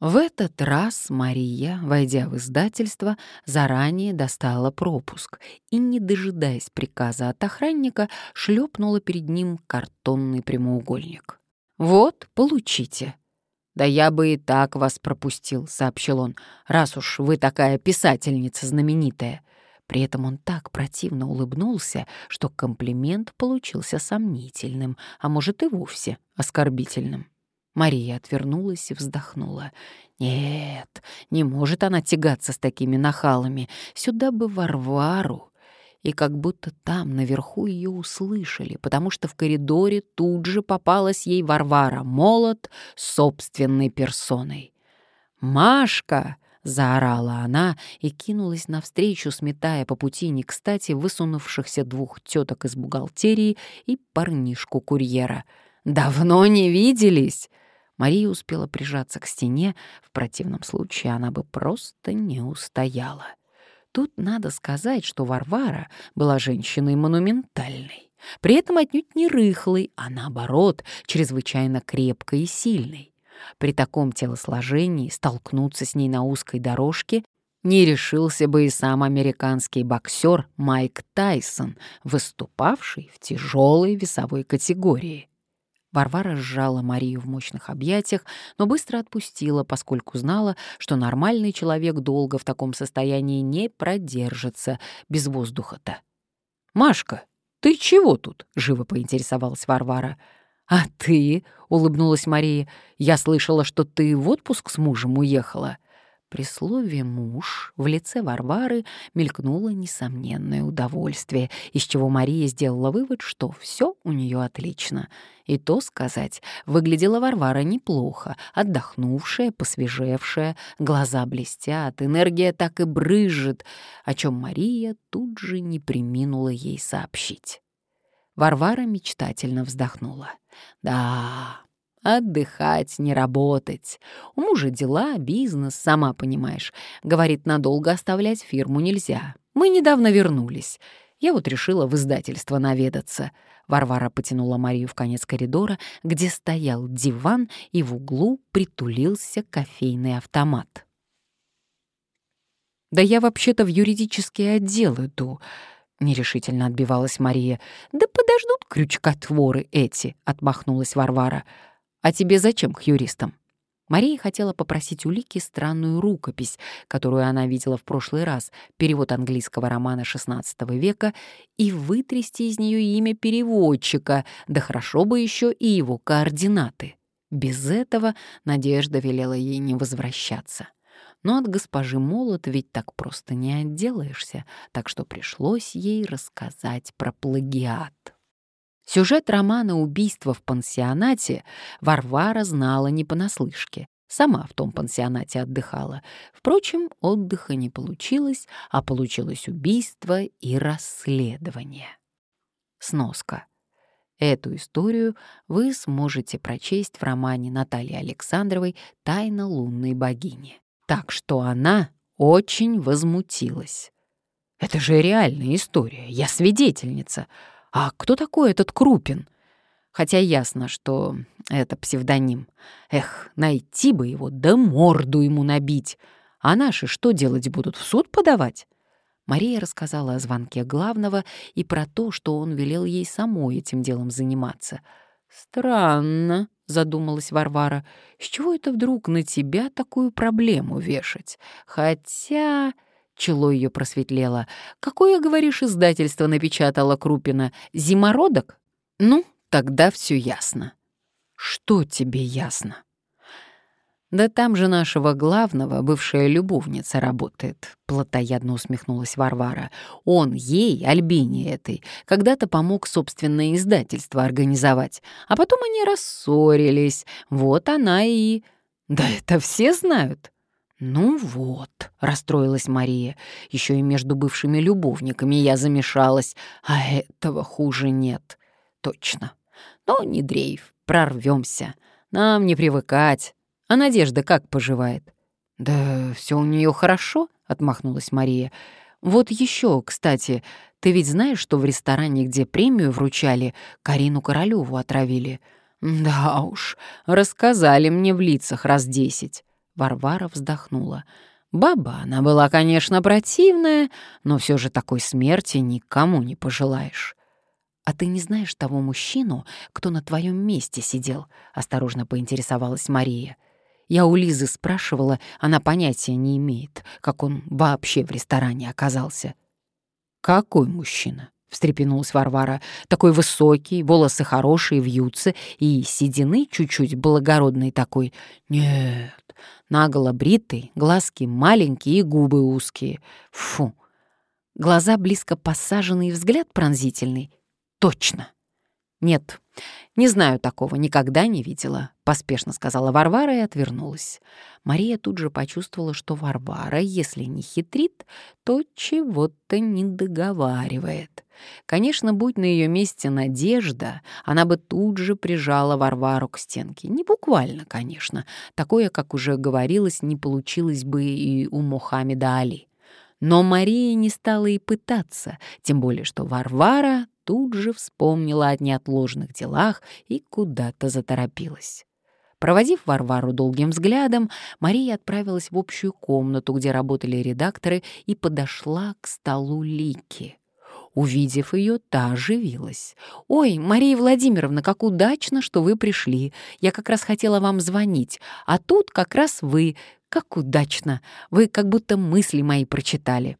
В этот раз Мария, войдя в издательство, заранее достала пропуск и, не дожидаясь приказа от охранника, шлепнула перед ним картонный прямоугольник. «Вот, получите». «Да я бы и так вас пропустил», — сообщил он, «раз уж вы такая писательница знаменитая». При этом он так противно улыбнулся, что комплимент получился сомнительным, а может и вовсе оскорбительным. Мария отвернулась и вздохнула. «Нет, не может она тягаться с такими нахалами. Сюда бы Варвару». И как будто там, наверху, ее услышали, потому что в коридоре тут же попалась ей Варвара Молот собственной персоной. «Машка!» — заорала она и кинулась навстречу, сметая по пути не кстати высунувшихся двух теток из бухгалтерии и парнишку-курьера. «Давно не виделись!» Мария успела прижаться к стене, в противном случае она бы просто не устояла. Тут надо сказать, что Варвара была женщиной монументальной, при этом отнюдь не рыхлой, а наоборот, чрезвычайно крепкой и сильной. При таком телосложении столкнуться с ней на узкой дорожке не решился бы и сам американский боксер Майк Тайсон, выступавший в тяжелой весовой категории. Варвара сжала Марию в мощных объятиях, но быстро отпустила, поскольку знала, что нормальный человек долго в таком состоянии не продержится без воздуха-то. «Машка, ты чего тут?» — живо поинтересовалась Варвара. «А ты?» — улыбнулась Мария. «Я слышала, что ты в отпуск с мужем уехала». При слове «муж» в лице Варвары мелькнуло несомненное удовольствие, из чего Мария сделала вывод, что все у нее отлично. И то сказать, выглядела Варвара неплохо, отдохнувшая, посвежевшая, глаза блестят, энергия так и брызжет, о чем Мария тут же не приминула ей сообщить. Варвара мечтательно вздохнула. «Да, Отдыхать, не работать. У мужа дела, бизнес, сама понимаешь. Говорит, надолго оставлять фирму нельзя. Мы недавно вернулись. Я вот решила в издательство наведаться. Варвара потянула Марию в конец коридора, где стоял диван, и в углу притулился кофейный автомат. «Да я вообще-то в юридический отдел иду», — нерешительно отбивалась Мария. «Да подождут крючкотворы эти», — отмахнулась Варвара. «А тебе зачем к юристам?» Мария хотела попросить улики странную рукопись, которую она видела в прошлый раз, перевод английского романа XVI века, и вытрясти из нее имя переводчика, да хорошо бы еще и его координаты. Без этого Надежда велела ей не возвращаться. Но от госпожи Молот ведь так просто не отделаешься, так что пришлось ей рассказать про плагиат. Сюжет романа «Убийство в пансионате» Варвара знала не понаслышке. Сама в том пансионате отдыхала. Впрочем, отдыха не получилось, а получилось убийство и расследование. Сноска. Эту историю вы сможете прочесть в романе Натальи Александровой «Тайна лунной богини». Так что она очень возмутилась. «Это же реальная история, я свидетельница», а кто такой этот Крупин? Хотя ясно, что это псевдоним. Эх, найти бы его, да морду ему набить. А наши что делать будут, в суд подавать? Мария рассказала о звонке главного и про то, что он велел ей самой этим делом заниматься. «Странно», — задумалась Варвара, — «с чего это вдруг на тебя такую проблему вешать? Хотя...» Чело ее просветлело. «Какое, говоришь, издательство напечатало Крупина? Зимородок? Ну, тогда все ясно». «Что тебе ясно?» «Да там же нашего главного бывшая любовница работает», — плотоядно усмехнулась Варвара. «Он ей, Альбине этой, когда-то помог собственное издательство организовать, а потом они рассорились. Вот она и...» «Да это все знают», «Ну вот», — расстроилась Мария, — «еще и между бывшими любовниками я замешалась, а этого хуже нет». «Точно. Но не дрейф, прорвемся. Нам не привыкать. А Надежда как поживает?» «Да все у нее хорошо», — отмахнулась Мария. «Вот еще, кстати, ты ведь знаешь, что в ресторане, где премию вручали, Карину Королеву отравили?» «Да уж, рассказали мне в лицах раз десять». Варвара вздохнула. Баба она была, конечно, противная, но все же такой смерти никому не пожелаешь. «А ты не знаешь того мужчину, кто на твоем месте сидел?» — осторожно поинтересовалась Мария. Я у Лизы спрашивала, она понятия не имеет, как он вообще в ресторане оказался. «Какой мужчина?» — встрепенулась Варвара. «Такой высокий, волосы хорошие, вьются, и седины чуть-чуть благородный такой. Нет, наголо бритый, глазки маленькие и губы узкие. Фу! Глаза близко посаженные, взгляд пронзительный. Точно!» «Нет, не знаю такого, никогда не видела», — поспешно сказала Варвара и отвернулась. Мария тут же почувствовала, что Варвара, если не хитрит, то чего-то не договаривает. Конечно, будь на ее месте Надежда, она бы тут же прижала Варвару к стенке. Не буквально, конечно. Такое, как уже говорилось, не получилось бы и у Мухаммеда Али. Но Мария не стала и пытаться, тем более что Варвара тут же вспомнила о неотложных делах и куда-то заторопилась. Проводив Варвару долгим взглядом, Мария отправилась в общую комнату, где работали редакторы, и подошла к столу Лики. Увидев ее, та оживилась. «Ой, Мария Владимировна, как удачно, что вы пришли. Я как раз хотела вам звонить, а тут как раз вы. Как удачно! Вы как будто мысли мои прочитали».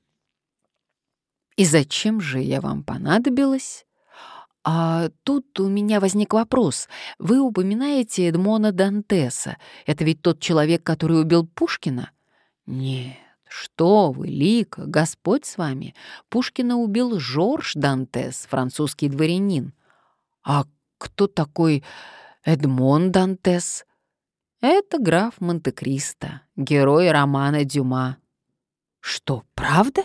«И зачем же я вам понадобилась?» «А тут у меня возник вопрос. Вы упоминаете Эдмона Дантеса. Это ведь тот человек, который убил Пушкина?» «Нет, что вы, Лика, Господь с вами. Пушкина убил Жорж Дантес, французский дворянин». «А кто такой Эдмон Дантес?» «Это граф Монте-Кристо, герой романа Дюма». «Что, правда?»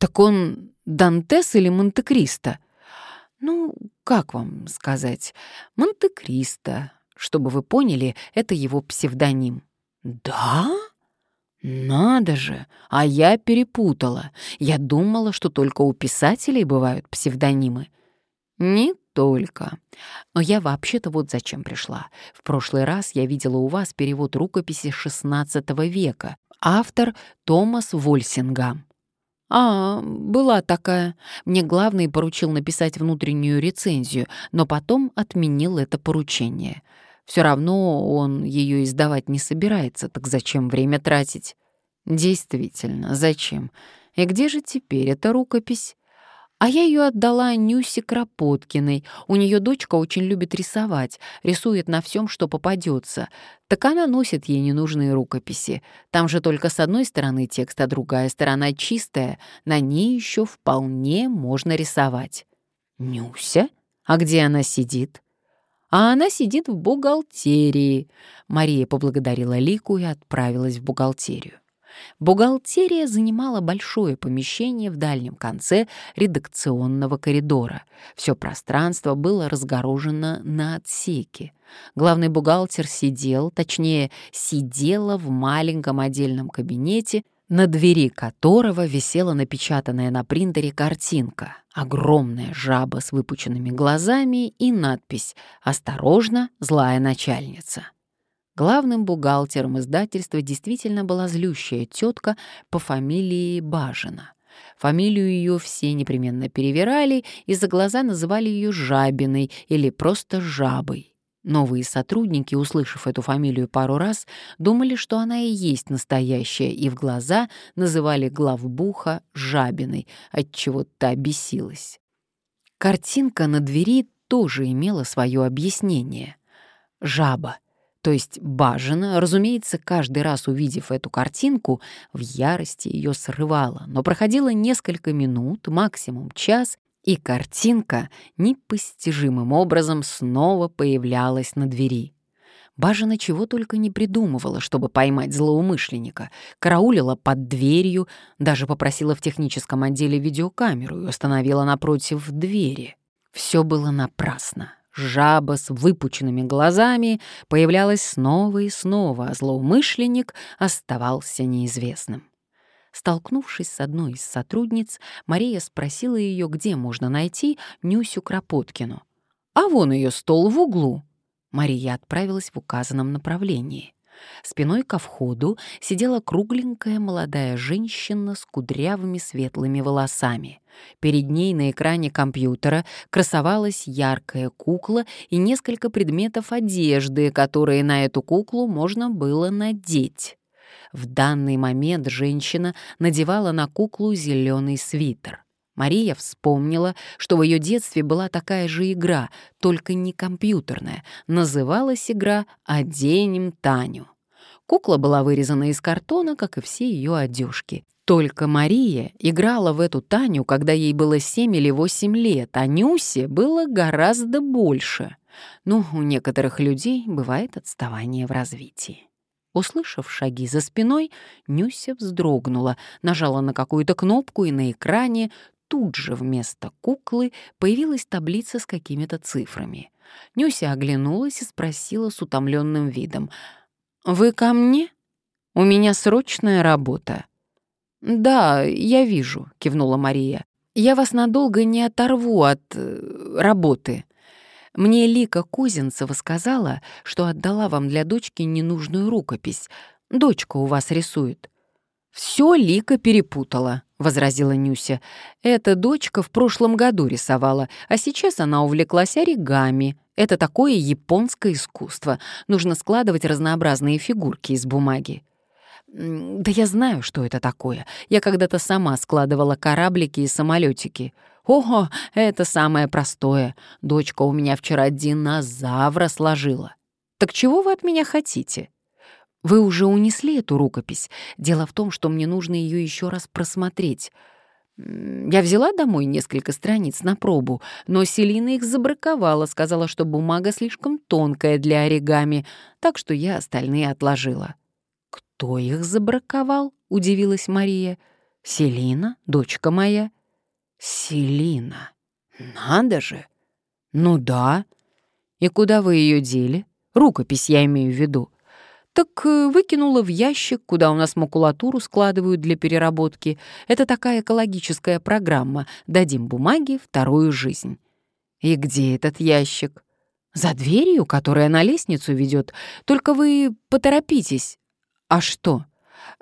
Так он Дантес или Монте-Кристо? Ну, как вам сказать? Монте-Кристо. Чтобы вы поняли, это его псевдоним. Да? Надо же, а я перепутала. Я думала, что только у писателей бывают псевдонимы. Не только. Но я вообще-то вот зачем пришла. В прошлый раз я видела у вас перевод рукописи XVI века. Автор Томас Вольсингам. «А, была такая. Мне главный поручил написать внутреннюю рецензию, но потом отменил это поручение. Все равно он ее издавать не собирается, так зачем время тратить?» «Действительно, зачем? И где же теперь эта рукопись?» А я ее отдала Нюсе Кропоткиной. У нее дочка очень любит рисовать, рисует на всем, что попадется. Так она носит ей ненужные рукописи. Там же только с одной стороны текст, а другая сторона чистая. На ней еще вполне можно рисовать. Нюся? А где она сидит? А она сидит в бухгалтерии. Мария поблагодарила Лику и отправилась в бухгалтерию. Бухгалтерия занимала большое помещение в дальнем конце редакционного коридора. Все пространство было разгорожено на отсеки. Главный бухгалтер сидел, точнее, сидела в маленьком отдельном кабинете, на двери которого висела напечатанная на принтере картинка. Огромная жаба с выпученными глазами и надпись «Осторожно, злая начальница». Главным бухгалтером издательства действительно была злющая тетка по фамилии Бажина. Фамилию ее все непременно перевирали и за глаза называли ее Жабиной или просто Жабой. Новые сотрудники, услышав эту фамилию пару раз, думали, что она и есть настоящая, и в глаза называли главбуха Жабиной, отчего та бесилась. Картинка на двери тоже имела свое объяснение. Жаба — то есть Бажина, разумеется, каждый раз увидев эту картинку, в ярости ее срывала, но проходило несколько минут, максимум час, и картинка непостижимым образом снова появлялась на двери. Бажина чего только не придумывала, чтобы поймать злоумышленника. Караулила под дверью, даже попросила в техническом отделе видеокамеру и установила напротив двери. Все было напрасно. Жаба с выпученными глазами появлялась снова и снова, а злоумышленник оставался неизвестным. Столкнувшись с одной из сотрудниц, Мария спросила ее, где можно найти Нюсю Кропоткину. «А вон ее стол в углу». Мария отправилась в указанном направлении. Спиной ко входу сидела кругленькая молодая женщина с кудрявыми светлыми волосами. Перед ней на экране компьютера красовалась яркая кукла и несколько предметов одежды, которые на эту куклу можно было надеть. В данный момент женщина надевала на куклу зеленый свитер. Мария вспомнила, что в ее детстве была такая же игра, только не компьютерная. Называлась игра «Оденем Таню». Кукла была вырезана из картона, как и все ее одежки. Только Мария играла в эту Таню, когда ей было 7 или 8 лет, а Нюсе было гораздо больше. Ну, у некоторых людей бывает отставание в развитии. Услышав шаги за спиной, Нюся вздрогнула, нажала на какую-то кнопку, и на экране тут же вместо куклы появилась таблица с какими-то цифрами. Нюся оглянулась и спросила с утомленным видом — «Вы ко мне? У меня срочная работа». «Да, я вижу», — кивнула Мария. «Я вас надолго не оторву от... Э, работы. Мне Лика Кузинцева сказала, что отдала вам для дочки ненужную рукопись. Дочка у вас рисует». «Все Лика перепутала», — возразила Нюся. «Эта дочка в прошлом году рисовала, а сейчас она увлеклась оригами. Это такое японское искусство. Нужно складывать разнообразные фигурки из бумаги. Да я знаю, что это такое. Я когда-то сама складывала кораблики и самолетики. Ого, это самое простое. Дочка у меня вчера динозавра сложила. Так чего вы от меня хотите? Вы уже унесли эту рукопись. Дело в том, что мне нужно ее еще раз просмотреть. Я взяла домой несколько страниц на пробу, но Селина их забраковала, сказала, что бумага слишком тонкая для оригами, так что я остальные отложила. «Кто их забраковал?» — удивилась Мария. «Селина, дочка моя». «Селина? Надо же!» «Ну да. И куда вы ее дели? Рукопись я имею в виду». Так э, выкинула в ящик, куда у нас макулатуру складывают для переработки. Это такая экологическая программа. Дадим бумаге вторую жизнь. И где этот ящик? За дверью, которая на лестницу ведет. Только вы поторопитесь. А что?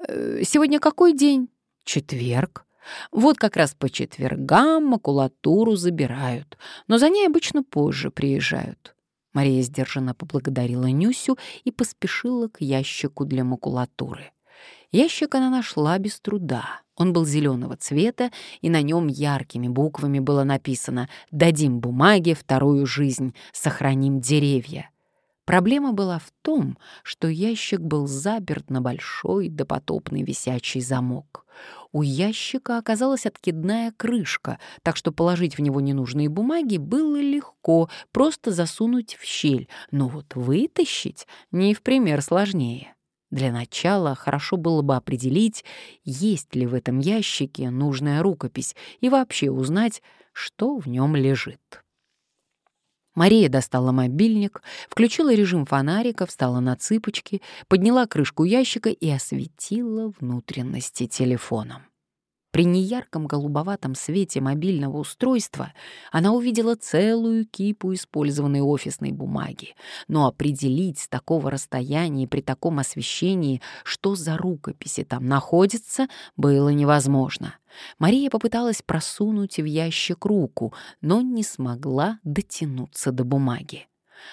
Э, сегодня какой день? Четверг. Вот как раз по четвергам макулатуру забирают, но за ней обычно позже приезжают. Мария сдержанно поблагодарила Нюсю и поспешила к ящику для макулатуры. Ящик она нашла без труда. Он был зеленого цвета, и на нем яркими буквами было написано «Дадим бумаге вторую жизнь, сохраним деревья». Проблема была в том, что ящик был заперт на большой допотопный висячий замок. У ящика оказалась откидная крышка, так что положить в него ненужные бумаги было легко, просто засунуть в щель, но вот вытащить не в пример сложнее. Для начала хорошо было бы определить, есть ли в этом ящике нужная рукопись и вообще узнать, что в нем лежит. Мария достала мобильник, включила режим фонарика, встала на цыпочки, подняла крышку ящика и осветила внутренности телефоном. При неярком голубоватом свете мобильного устройства она увидела целую кипу использованной офисной бумаги, но определить с такого расстояния и при таком освещении, что за рукописи там находятся, было невозможно. Мария попыталась просунуть в ящик руку, но не смогла дотянуться до бумаги.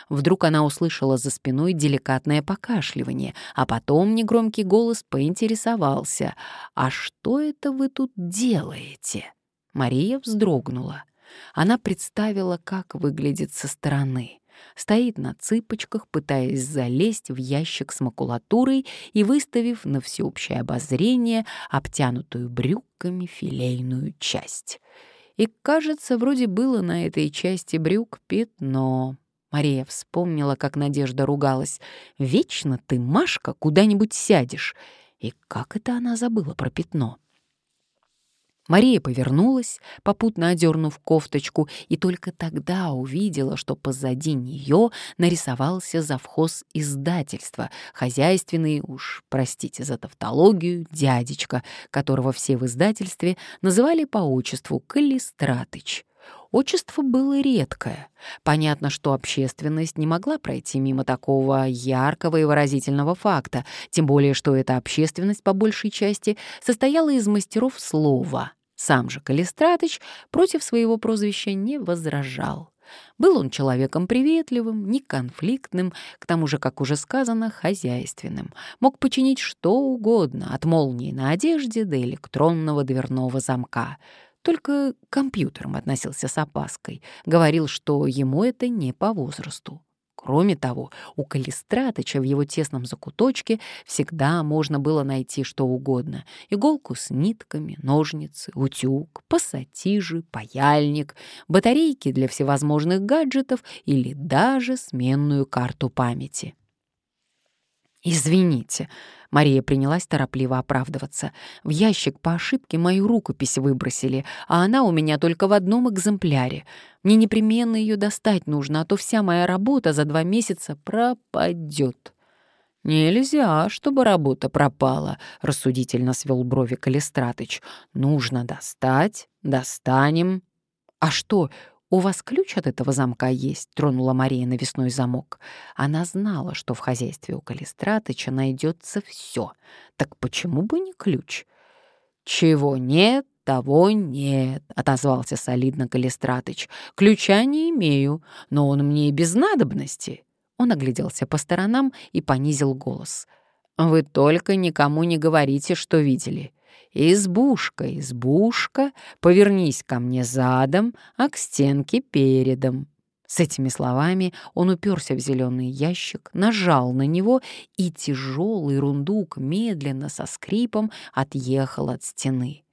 Вдруг она услышала за спиной деликатное покашливание, а потом негромкий голос поинтересовался. «А что это вы тут делаете?» Мария вздрогнула. Она представила, как выглядит со стороны. Стоит на цыпочках, пытаясь залезть в ящик с макулатурой и выставив на всеобщее обозрение обтянутую брюками филейную часть. И, кажется, вроде было на этой части брюк пятно. Мария вспомнила, как Надежда ругалась. «Вечно ты, Машка, куда-нибудь сядешь». И как это она забыла про пятно? Мария повернулась, попутно одернув кофточку, и только тогда увидела, что позади нее нарисовался завхоз издательства, хозяйственный, уж простите за тавтологию, дядечка, которого все в издательстве называли по отчеству Калистратыч. Отчество было редкое. Понятно, что общественность не могла пройти мимо такого яркого и выразительного факта, тем более, что эта общественность, по большей части, состояла из мастеров слова. Сам же Калистратыч против своего прозвища не возражал. Был он человеком приветливым, неконфликтным, к тому же, как уже сказано, хозяйственным. Мог починить что угодно, от молнии на одежде до электронного дверного замка — только к компьютерам относился с опаской, говорил, что ему это не по возрасту. Кроме того, у Калистратыча в его тесном закуточке всегда можно было найти что угодно. Иголку с нитками, ножницы, утюг, пассатижи, паяльник, батарейки для всевозможных гаджетов или даже сменную карту памяти. «Извините», — Мария принялась торопливо оправдываться. «В ящик по ошибке мою рукопись выбросили, а она у меня только в одном экземпляре. Мне непременно ее достать нужно, а то вся моя работа за два месяца пропадет». «Нельзя, чтобы работа пропала», — рассудительно свел брови Калистратыч. «Нужно достать, достанем». «А что, «У вас ключ от этого замка есть?» — тронула Мария навесной замок. Она знала, что в хозяйстве у Калистратыча найдется все. Так почему бы не ключ? «Чего нет, того нет», — отозвался солидно Калистратыч. «Ключа не имею, но он мне и без надобности». Он огляделся по сторонам и понизил голос. «Вы только никому не говорите, что видели. «Избушка, избушка, повернись ко мне задом, а к стенке передом». С этими словами он уперся в зеленый ящик, нажал на него, и тяжелый рундук медленно со скрипом отъехал от стены.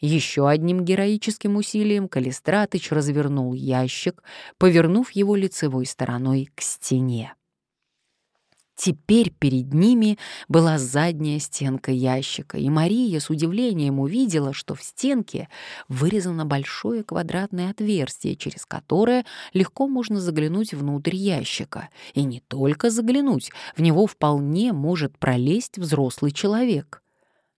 Еще одним героическим усилием Калистратыч развернул ящик, повернув его лицевой стороной к стене. Теперь перед ними была задняя стенка ящика, и Мария с удивлением увидела, что в стенке вырезано большое квадратное отверстие, через которое легко можно заглянуть внутрь ящика. И не только заглянуть, в него вполне может пролезть взрослый человек.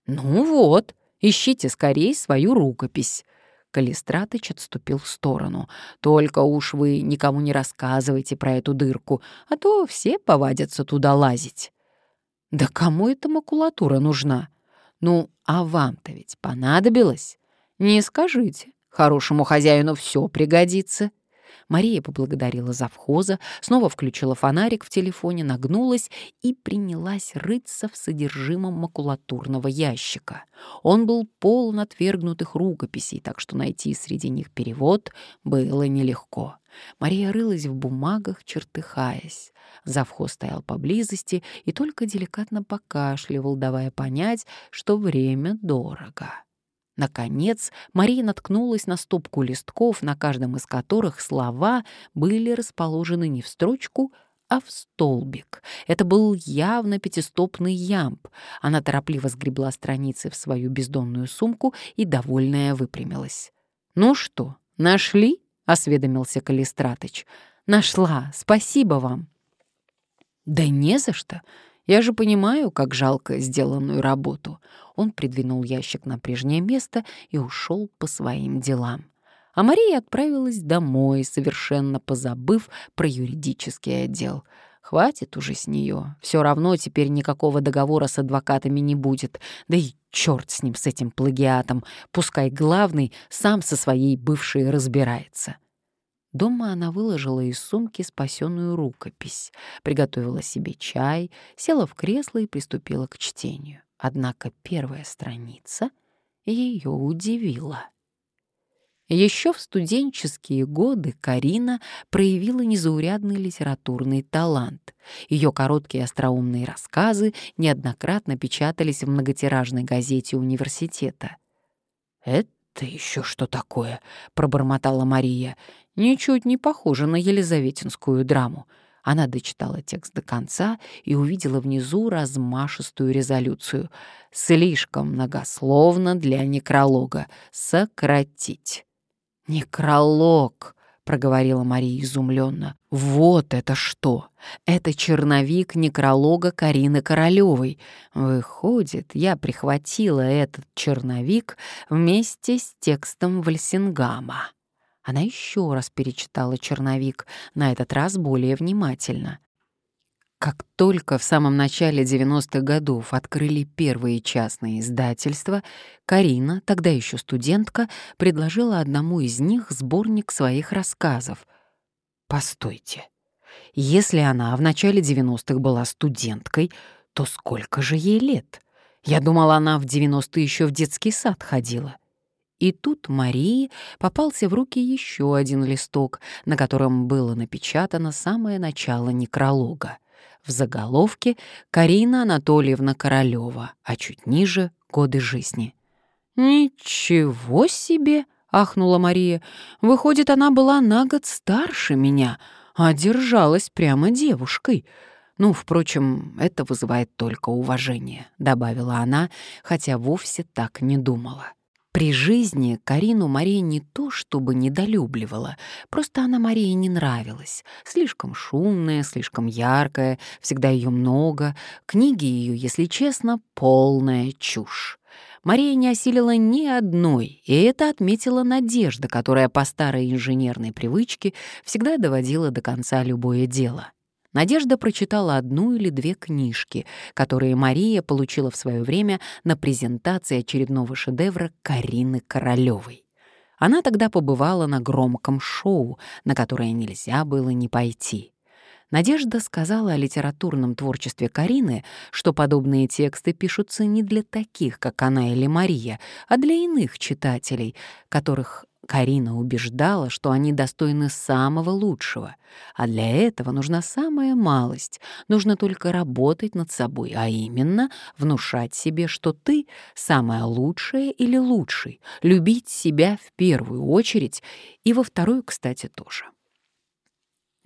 «Ну вот, ищите скорее свою рукопись», Калистратыч отступил в сторону. «Только уж вы никому не рассказывайте про эту дырку, а то все повадятся туда лазить». «Да кому эта макулатура нужна? Ну, а вам-то ведь понадобилось? Не скажите, хорошему хозяину все пригодится». Мария поблагодарила завхоза, снова включила фонарик в телефоне, нагнулась и принялась рыться в содержимом макулатурного ящика. Он был полон отвергнутых рукописей, так что найти среди них перевод было нелегко. Мария рылась в бумагах, чертыхаясь. Завхоз стоял поблизости и только деликатно покашливал, давая понять, что время дорого. Наконец, Мария наткнулась на стопку листков, на каждом из которых слова были расположены не в строчку, а в столбик. Это был явно пятистопный ямб. Она торопливо сгребла страницы в свою бездонную сумку и, довольная, выпрямилась. «Ну что, нашли?» — осведомился Калистратыч. «Нашла. Спасибо вам». «Да не за что. Я же понимаю, как жалко сделанную работу. Он придвинул ящик на прежнее место и ушел по своим делам. А Мария отправилась домой, совершенно позабыв про юридический отдел. Хватит уже с нее. Все равно теперь никакого договора с адвокатами не будет. Да и черт с ним, с этим плагиатом. Пускай главный сам со своей бывшей разбирается. Дома она выложила из сумки спасенную рукопись, приготовила себе чай, села в кресло и приступила к чтению. Однако первая страница ее удивила. Еще в студенческие годы Карина проявила незаурядный литературный талант. Ее короткие остроумные рассказы неоднократно печатались в многотиражной газете университета. «Это еще что такое?» — пробормотала Мария ничуть не похоже на елизаветинскую драму. Она дочитала текст до конца и увидела внизу размашистую резолюцию. Слишком многословно для некролога. Сократить. «Некролог!» — проговорила Мария изумленно. «Вот это что! Это черновик некролога Карины Королевой. Выходит, я прихватила этот черновик вместе с текстом Вальсингама». Она еще раз перечитала черновик, на этот раз более внимательно. Как только в самом начале 90-х годов открыли первые частные издательства, Карина, тогда еще студентка, предложила одному из них сборник своих рассказов. Постойте, если она в начале 90-х была студенткой, то сколько же ей лет? Я думала, она в 90-е еще в детский сад ходила. И тут Марии попался в руки еще один листок, на котором было напечатано самое начало некролога. В заголовке «Карина Анатольевна Королева», а чуть ниже — «Годы жизни». «Ничего себе!» — ахнула Мария. «Выходит, она была на год старше меня, а держалась прямо девушкой». «Ну, впрочем, это вызывает только уважение», — добавила она, хотя вовсе так не думала. При жизни Карину Мария не то чтобы недолюбливала, просто она Марии не нравилась. Слишком шумная, слишком яркая, всегда ее много. Книги ее, если честно, полная чушь. Мария не осилила ни одной, и это отметила Надежда, которая по старой инженерной привычке всегда доводила до конца любое дело. Надежда прочитала одну или две книжки, которые Мария получила в свое время на презентации очередного шедевра Карины Королевой. Она тогда побывала на громком шоу, на которое нельзя было не пойти. Надежда сказала о литературном творчестве Карины, что подобные тексты пишутся не для таких, как она или Мария, а для иных читателей, которых Карина убеждала, что они достойны самого лучшего, а для этого нужна самая малость, нужно только работать над собой, а именно внушать себе, что ты самая лучшая или лучший, любить себя в первую очередь и во вторую, кстати, тоже.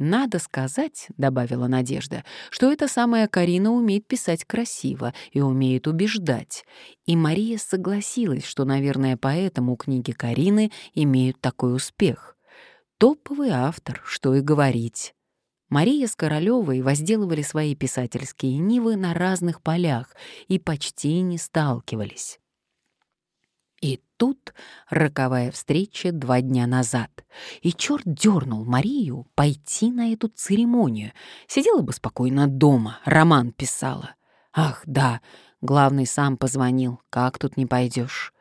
«Надо сказать», — добавила Надежда, «что эта самая Карина умеет писать красиво и умеет убеждать». И Мария согласилась, что, наверное, поэтому книги Карины имеют такой успех. Топовый автор, что и говорить. Мария с Королёвой возделывали свои писательские нивы на разных полях и почти не сталкивались. И тут роковая встреча два дня назад. И черт дернул Марию пойти на эту церемонию. Сидела бы спокойно дома, роман писала. Ах, да, главный сам позвонил, как тут не пойдешь?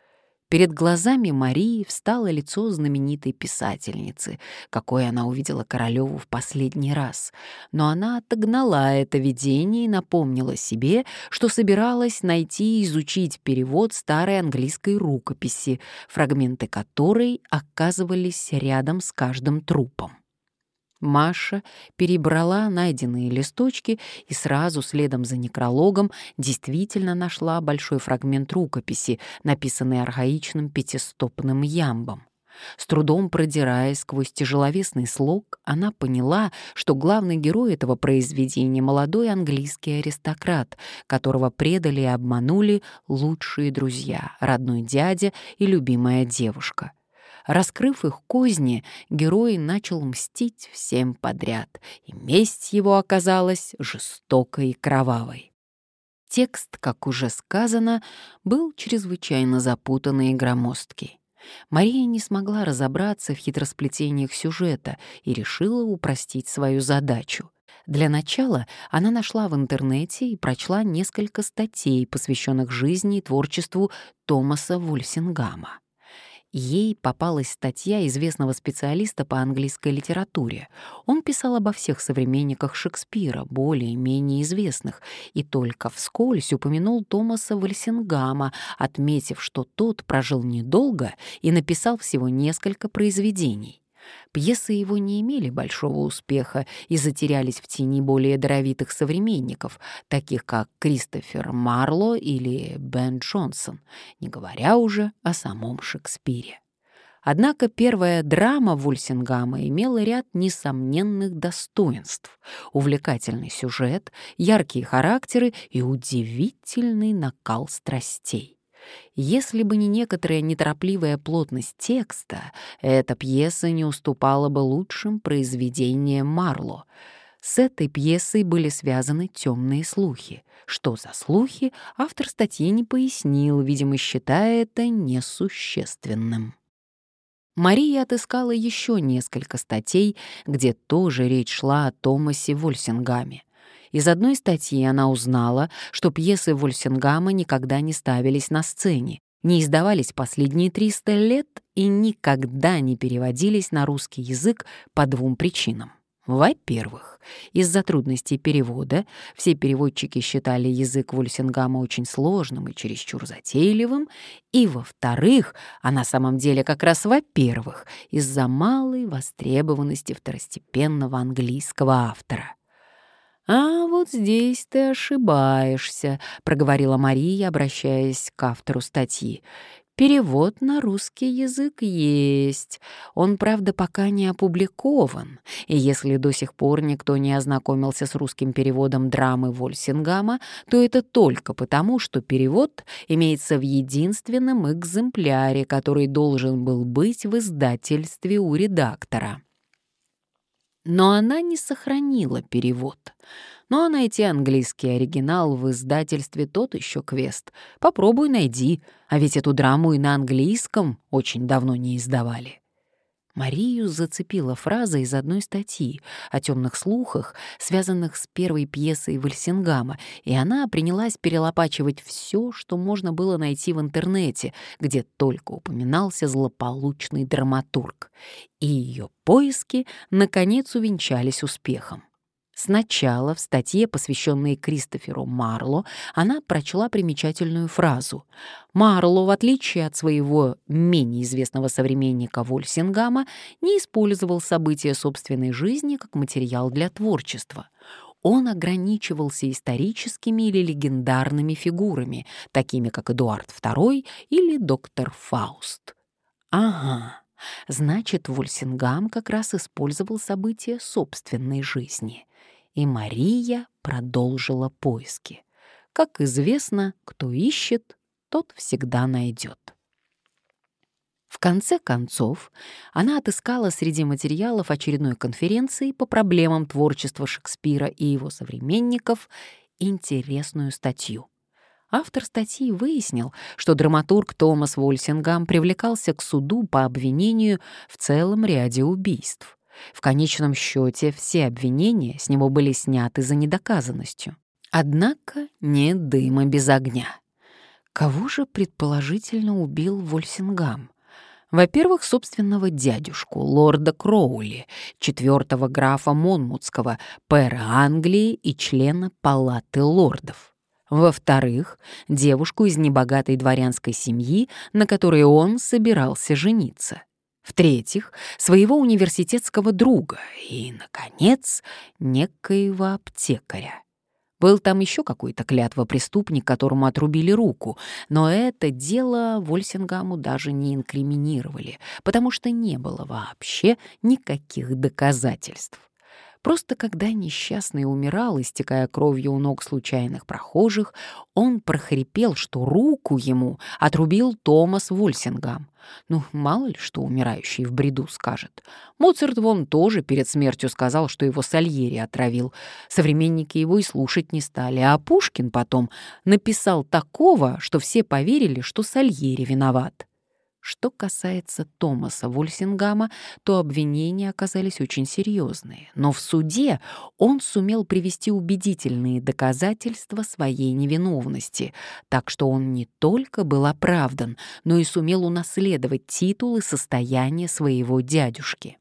Перед глазами Марии встало лицо знаменитой писательницы, какой она увидела Королеву в последний раз. Но она отогнала это видение и напомнила себе, что собиралась найти и изучить перевод старой английской рукописи, фрагменты которой оказывались рядом с каждым трупом. Маша перебрала найденные листочки и сразу следом за некрологом действительно нашла большой фрагмент рукописи, написанный архаичным пятистопным ямбом. С трудом продираясь сквозь тяжеловесный слог, она поняла, что главный герой этого произведения — молодой английский аристократ, которого предали и обманули лучшие друзья, родной дядя и любимая девушка — Раскрыв их козни, герой начал мстить всем подряд, и месть его оказалась жестокой и кровавой. Текст, как уже сказано, был чрезвычайно запутанный и громоздкий. Мария не смогла разобраться в хитросплетениях сюжета и решила упростить свою задачу. Для начала она нашла в интернете и прочла несколько статей, посвященных жизни и творчеству Томаса Вульсингама. Ей попалась статья известного специалиста по английской литературе. Он писал обо всех современниках Шекспира, более-менее известных, и только вскользь упомянул Томаса Вальсингама, отметив, что тот прожил недолго и написал всего несколько произведений. Пьесы его не имели большого успеха и затерялись в тени более даровитых современников, таких как Кристофер Марло или Бен Джонсон, не говоря уже о самом Шекспире. Однако первая драма Вульсингама имела ряд несомненных достоинств. Увлекательный сюжет, яркие характеры и удивительный накал страстей. Если бы не некоторая неторопливая плотность текста, эта пьеса не уступала бы лучшим произведениям Марло. С этой пьесой были связаны темные слухи. Что за слухи, автор статьи не пояснил, видимо, считая это несущественным. Мария отыскала еще несколько статей, где тоже речь шла о Томасе Вольсингаме. Из одной статьи она узнала, что пьесы Вольсингама никогда не ставились на сцене, не издавались последние 300 лет и никогда не переводились на русский язык по двум причинам. Во-первых, из-за трудностей перевода все переводчики считали язык Вольсингама очень сложным и чересчур затейливым, и, во-вторых, а на самом деле как раз во-первых, из-за малой востребованности второстепенного английского автора. «А вот здесь ты ошибаешься», — проговорила Мария, обращаясь к автору статьи. Перевод на русский язык есть. Он, правда, пока не опубликован. И если до сих пор никто не ознакомился с русским переводом драмы Вольсингама, то это только потому, что перевод имеется в единственном экземпляре, который должен был быть в издательстве у редактора. Но она не сохранила перевод. Ну а найти английский оригинал в издательстве тот еще квест. Попробуй найди, а ведь эту драму и на английском очень давно не издавали. Марию зацепила фраза из одной статьи о темных слухах, связанных с первой пьесой Вальсингама, и она принялась перелопачивать все, что можно было найти в интернете, где только упоминался злополучный драматург. И ее поиски, наконец, увенчались успехом. Сначала в статье, посвященной Кристоферу Марло, она прочла примечательную фразу. Марло, в отличие от своего менее известного современника Вольсингама, не использовал события собственной жизни как материал для творчества. Он ограничивался историческими или легендарными фигурами, такими как Эдуард II или доктор Фауст. Ага, значит, Вольсингам как раз использовал события собственной жизни и Мария продолжила поиски. Как известно, кто ищет, тот всегда найдет. В конце концов, она отыскала среди материалов очередной конференции по проблемам творчества Шекспира и его современников интересную статью. Автор статьи выяснил, что драматург Томас Вольсингам привлекался к суду по обвинению в целом ряде убийств. В конечном счете все обвинения с него были сняты за недоказанностью. Однако нет дыма без огня. Кого же предположительно убил Вольсингам? Во-первых, собственного дядюшку, лорда Кроули, четвертого графа Монмутского, пэра Англии и члена палаты лордов. Во-вторых, девушку из небогатой дворянской семьи, на которой он собирался жениться. В-третьих, своего университетского друга. И, наконец, некоего аптекаря. Был там еще какой-то клятва преступник, которому отрубили руку, но это дело Вольсингаму даже не инкриминировали, потому что не было вообще никаких доказательств. Просто когда несчастный умирал, истекая кровью у ног случайных прохожих, он прохрипел, что руку ему отрубил Томас Вольсингам. Ну, мало ли что умирающий в бреду скажет. Моцарт вон тоже перед смертью сказал, что его Сальери отравил. Современники его и слушать не стали, а Пушкин потом написал такого, что все поверили, что Сальери виноват. Что касается Томаса Вольсингама, то обвинения оказались очень серьезные, но в суде он сумел привести убедительные доказательства своей невиновности, так что он не только был оправдан, но и сумел унаследовать титул и состояние своего дядюшки.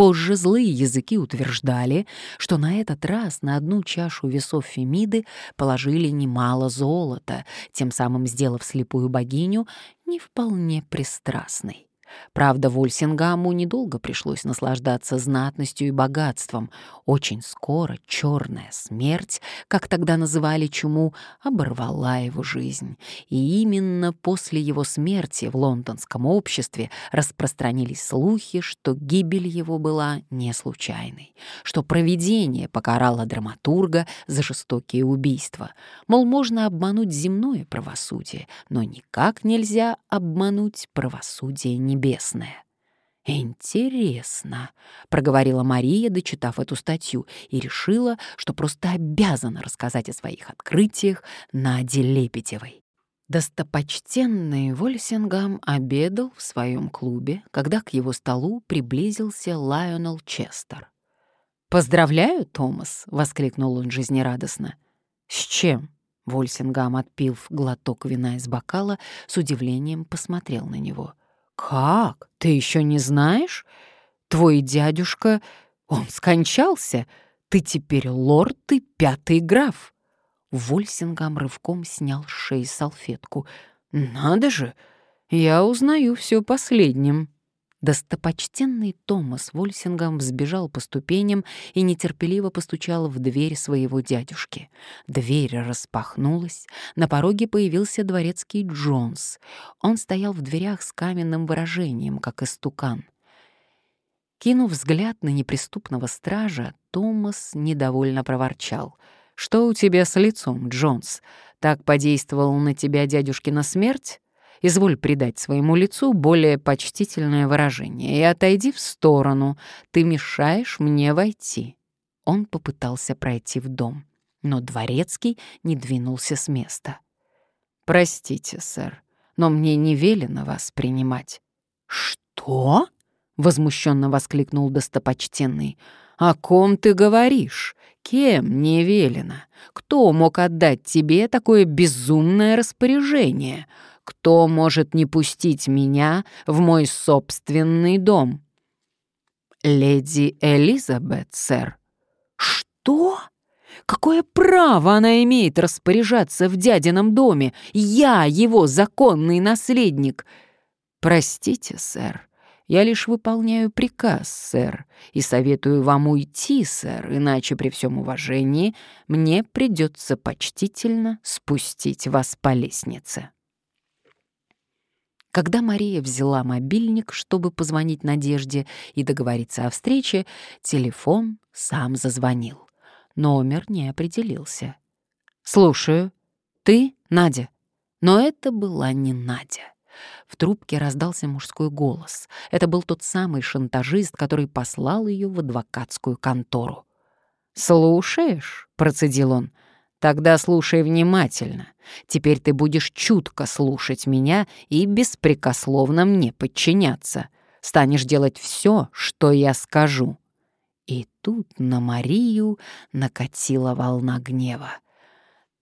Позже злые языки утверждали, что на этот раз на одну чашу весов Фемиды положили немало золота, тем самым сделав слепую богиню не вполне пристрастной. Правда, Вольсингаму недолго пришлось наслаждаться знатностью и богатством. Очень скоро черная смерть, как тогда называли чуму, оборвала его жизнь. И именно после его смерти в лондонском обществе распространились слухи, что гибель его была не случайной, что провидение покарало драматурга за жестокие убийства. Мол, можно обмануть земное правосудие, но никак нельзя обмануть правосудие небесное небесное. «Интересно», — проговорила Мария, дочитав эту статью, и решила, что просто обязана рассказать о своих открытиях Наде Лепетевой. Достопочтенный Вольсингам обедал в своем клубе, когда к его столу приблизился Лайонел Честер. «Поздравляю, Томас!» — воскликнул он жизнерадостно. «С чем?» — Вольсингам, отпив глоток вина из бокала, с удивлением посмотрел на него. «Как? Ты еще не знаешь? Твой дядюшка... Он скончался. Ты теперь лорд и пятый граф». Вольсингам рывком снял с шеи салфетку. «Надо же! Я узнаю все последним». Достопочтенный Томас Вольсингам взбежал по ступеням и нетерпеливо постучал в дверь своего дядюшки. Дверь распахнулась, на пороге появился дворецкий Джонс. Он стоял в дверях с каменным выражением, как истукан. Кинув взгляд на неприступного стража, Томас недовольно проворчал — «Что у тебя с лицом, Джонс? Так подействовал на тебя дядюшкина смерть? Изволь придать своему лицу более почтительное выражение и отойди в сторону. Ты мешаешь мне войти». Он попытался пройти в дом, но дворецкий не двинулся с места. «Простите, сэр, но мне не велено вас принимать». «Что?» — возмущенно воскликнул достопочтенный. «О ком ты говоришь? Кем не велено? Кто мог отдать тебе такое безумное распоряжение? Кто может не пустить меня в мой собственный дом?» «Леди Элизабет, сэр». «Что? Какое право она имеет распоряжаться в дядином доме? Я его законный наследник!» «Простите, сэр, я лишь выполняю приказ, сэр, и советую вам уйти, сэр, иначе при всем уважении мне придется почтительно спустить вас по лестнице». Когда Мария взяла мобильник, чтобы позвонить Надежде и договориться о встрече, телефон сам зазвонил. Номер не определился. «Слушаю. Ты, Надя?» Но это была не Надя. В трубке раздался мужской голос. Это был тот самый шантажист, который послал ее в адвокатскую контору. «Слушаешь?» — процедил он. «Тогда слушай внимательно. Теперь ты будешь чутко слушать меня и беспрекословно мне подчиняться. Станешь делать все, что я скажу». И тут на Марию накатила волна гнева.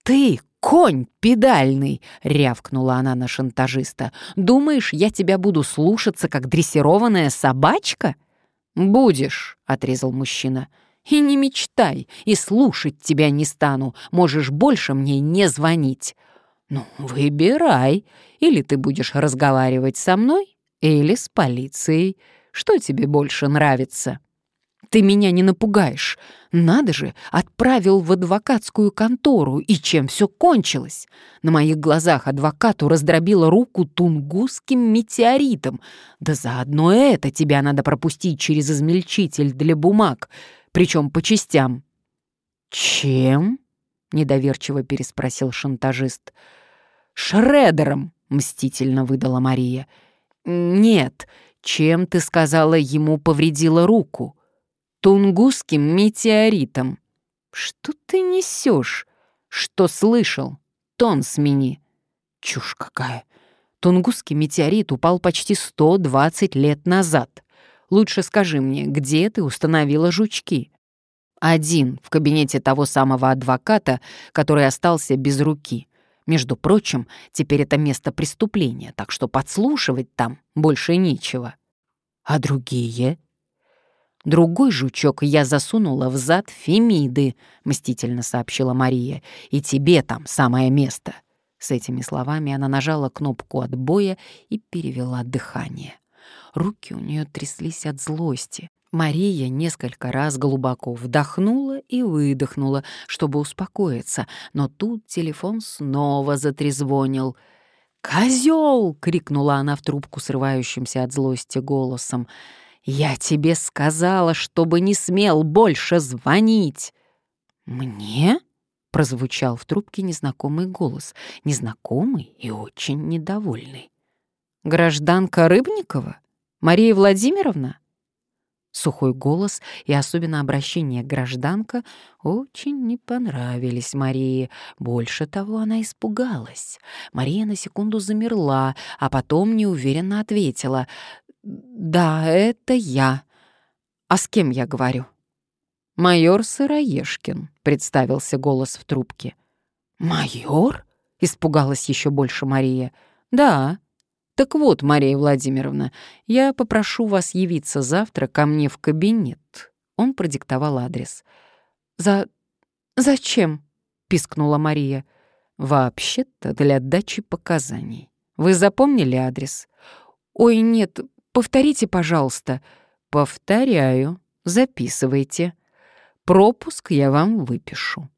«Ты, конь педальный!» — рявкнула она на шантажиста. «Думаешь, я тебя буду слушаться, как дрессированная собачка?» «Будешь», — отрезал мужчина. «И не мечтай, и слушать тебя не стану. Можешь больше мне не звонить». «Ну, выбирай. Или ты будешь разговаривать со мной, или с полицией. Что тебе больше нравится?» Ты меня не напугаешь. Надо же, отправил в адвокатскую контору, и чем все кончилось? На моих глазах адвокату раздробила руку тунгусским метеоритом. Да заодно это тебя надо пропустить через измельчитель для бумаг, причем по частям. «Чем?» — недоверчиво переспросил шантажист. «Шредером», — мстительно выдала Мария. «Нет, чем, ты сказала, ему повредила руку?» тунгусским метеоритом. Что ты несешь? Что слышал? Тон смени. Чушь какая. Тунгусский метеорит упал почти 120 лет назад. Лучше скажи мне, где ты установила жучки? Один в кабинете того самого адвоката, который остался без руки. Между прочим, теперь это место преступления, так что подслушивать там больше нечего. А другие? Другой жучок я засунула в зад Фемиды, мстительно сообщила Мария. И тебе там самое место. С этими словами она нажала кнопку отбоя и перевела дыхание. Руки у нее тряслись от злости. Мария несколько раз глубоко вдохнула и выдохнула, чтобы успокоиться, но тут телефон снова затрезвонил. «Козёл!» — крикнула она в трубку срывающимся от злости голосом. «Я тебе сказала, чтобы не смел больше звонить!» «Мне?» — прозвучал в трубке незнакомый голос, незнакомый и очень недовольный. «Гражданка Рыбникова? Мария Владимировна?» Сухой голос и особенно обращение гражданка очень не понравились Марии. Больше того, она испугалась. Мария на секунду замерла, а потом неуверенно ответила. «Да, это я. А с кем я говорю?» «Майор Сыроежкин», — представился голос в трубке. «Майор?» — испугалась еще больше Мария. «Да. Так вот, Мария Владимировна, я попрошу вас явиться завтра ко мне в кабинет». Он продиктовал адрес. «За... зачем?» — пискнула Мария. «Вообще-то для дачи показаний. Вы запомнили адрес?» «Ой, нет, повторите, пожалуйста». «Повторяю. Записывайте. Пропуск я вам выпишу».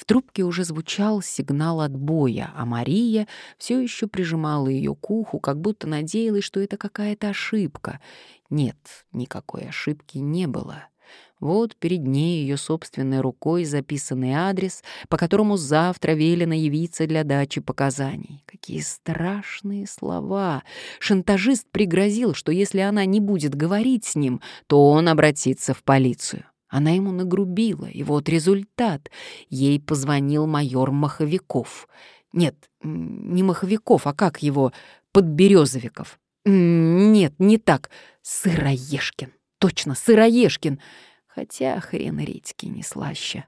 В трубке уже звучал сигнал отбоя, а Мария все еще прижимала ее к уху, как будто надеялась, что это какая-то ошибка. Нет, никакой ошибки не было. Вот перед ней ее собственной рукой записанный адрес, по которому завтра велено явиться для дачи показаний. Какие страшные слова! Шантажист пригрозил, что если она не будет говорить с ним, то он обратится в полицию. Она ему нагрубила, и вот результат. Ей позвонил майор Маховиков. Нет, не Маховиков, а как его? Подберезовиков. Нет, не так. Сыроежкин. Точно, Сыроежкин. Хотя хрен редьки не слаще.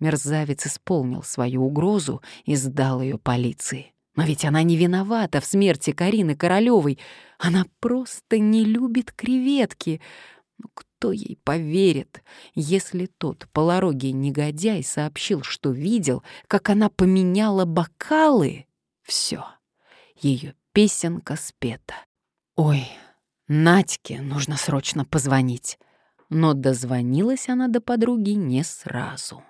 Мерзавец исполнил свою угрозу и сдал ее полиции. Но ведь она не виновата в смерти Карины Королевой. Она просто не любит креветки. Ну, кто ей поверит, если тот полорогий негодяй сообщил, что видел, как она поменяла бокалы? Все, ее песенка спета. Ой, Надьке нужно срочно позвонить. Но дозвонилась она до подруги не сразу.